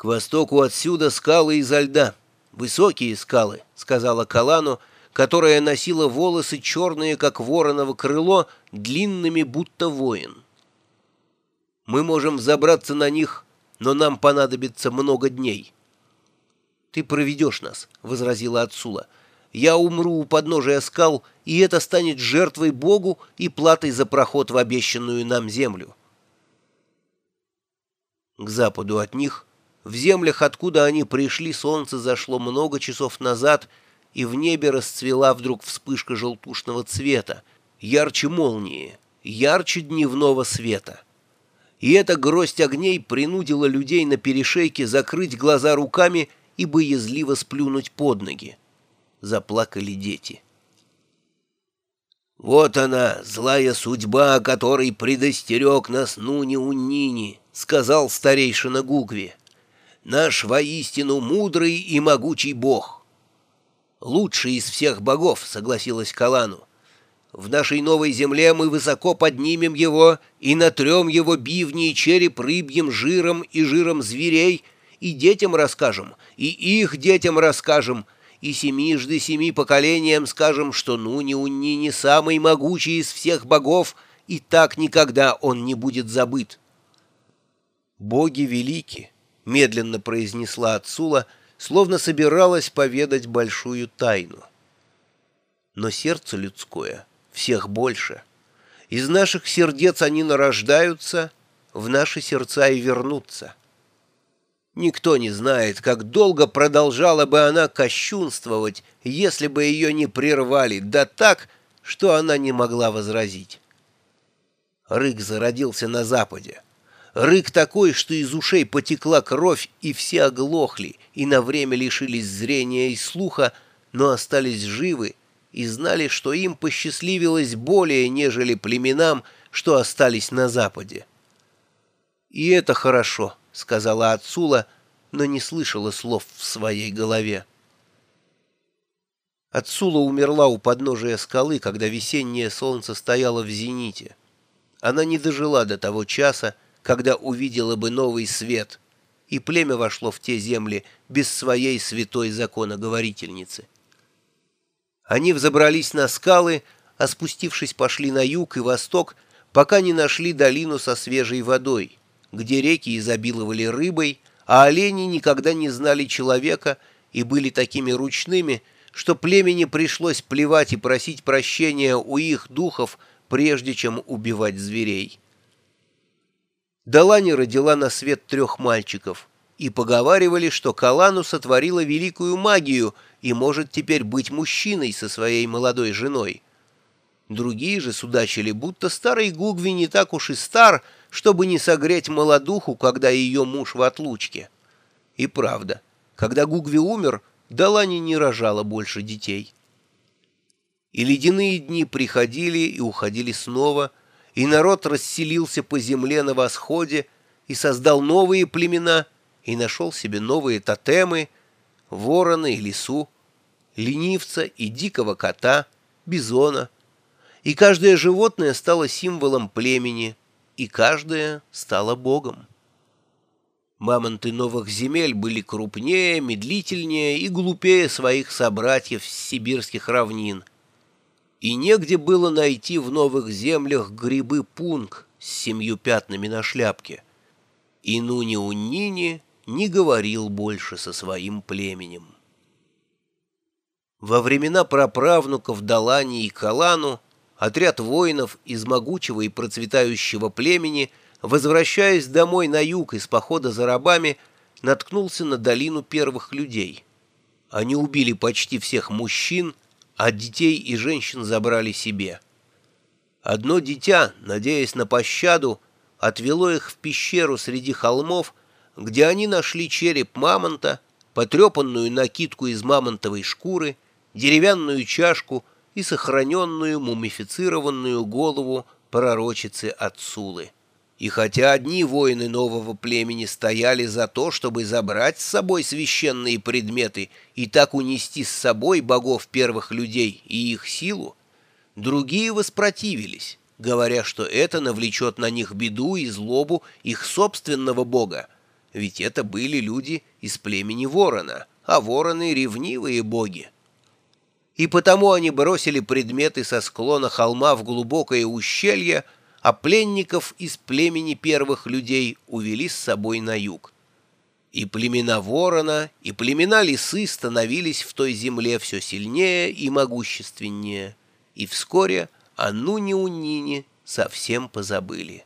«К востоку отсюда скалы изо льда, высокие скалы», — сказала Калану, которая носила волосы черные, как вороново крыло, длинными, будто воин. «Мы можем взобраться на них, но нам понадобится много дней». «Ты проведешь нас», — возразила Ацула. «Я умру у подножия скал, и это станет жертвой Богу и платой за проход в обещанную нам землю». К западу от них, в землях, откуда они пришли, солнце зашло много часов назад, и в небе расцвела вдруг вспышка желтушного цвета, ярче молнии, ярче дневного света. И эта гроздь огней принудила людей на перешейке закрыть глаза руками и боязливо сплюнуть под ноги. Заплакали дети. «Вот она, злая судьба, о которой предостерег нас Нуни-Уннини», — сказал старейшина Гугви. «Наш воистину мудрый и могучий бог». «Лучший из всех богов», — согласилась Калану. «В нашей новой земле мы высоко поднимем его и натрем его бивни и череп рыбьим жиром и жиром зверей, и детям расскажем, и их детям расскажем, и семижды семи поколениям скажем, что Нуни-Унни не самый могучий из всех богов, и так никогда он не будет забыт. «Боги велики», — медленно произнесла Ацула, словно собиралась поведать большую тайну. Но сердце людское всех больше. Из наших сердец они нарождаются, в наши сердца и вернутся. Никто не знает, как долго продолжала бы она кощунствовать, если бы ее не прервали, да так, что она не могла возразить. Рык зародился на западе. Рык такой, что из ушей потекла кровь, и все оглохли, и на время лишились зрения и слуха, но остались живы и знали, что им посчастливилось более, нежели племенам, что остались на западе. И это хорошо. — сказала Ацула, но не слышала слов в своей голове. Ацула умерла у подножия скалы, когда весеннее солнце стояло в зените. Она не дожила до того часа, когда увидела бы новый свет, и племя вошло в те земли без своей святой законоговорительницы. Они взобрались на скалы, а спустившись пошли на юг и восток, пока не нашли долину со свежей водой — где реки изобиловали рыбой, а олени никогда не знали человека и были такими ручными, что племени пришлось плевать и просить прощения у их духов, прежде чем убивать зверей. Далани родила на свет трех мальчиков, и поговаривали, что Калану сотворила великую магию и может теперь быть мужчиной со своей молодой женой. Другие же судачили, будто старый Гугви не так уж и стар, чтобы не согреть молодуху, когда ее муж в отлучке. И правда, когда Гугви умер, Далани не рожала больше детей. И ледяные дни приходили и уходили снова, и народ расселился по земле на восходе и создал новые племена и нашел себе новые тотемы, ворона и лису, ленивца и дикого кота, бизона. И каждое животное стало символом племени, и каждая стала богом. Мамонты новых земель были крупнее, медлительнее и глупее своих собратьев с сибирских равнин. И негде было найти в новых землях грибы пунг с семью пятнами на шляпке. И Нуни-Уннини не говорил больше со своим племенем. Во времена праправнуков Далани и Калану отряд воинов из могучего и процветающего племени, возвращаясь домой на юг из похода за рабами, наткнулся на долину первых людей. Они убили почти всех мужчин, а детей и женщин забрали себе. Одно дитя, надеясь на пощаду, отвело их в пещеру среди холмов, где они нашли череп мамонта, потрепанную накидку из мамонтовой шкуры, деревянную чашку — и сохраненную мумифицированную голову пророчицы Ацулы. И хотя одни воины нового племени стояли за то, чтобы забрать с собой священные предметы и так унести с собой богов первых людей и их силу, другие воспротивились, говоря, что это навлечет на них беду и злобу их собственного бога, ведь это были люди из племени ворона, а вороны — ревнивые боги. И потому они бросили предметы со склона холма в глубокое ущелье, а пленников из племени первых людей увели с собой на юг. И племена ворона, и племена лисы становились в той земле все сильнее и могущественнее, и вскоре о Нуне-Унине совсем позабыли.